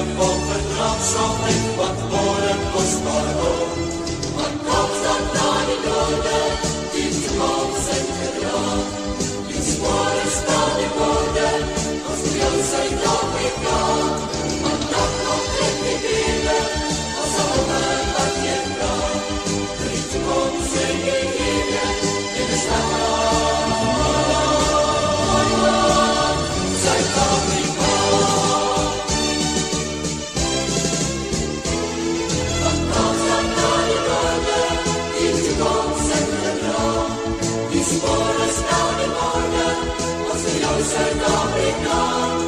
de bovengrond Señor, Señor, Señor,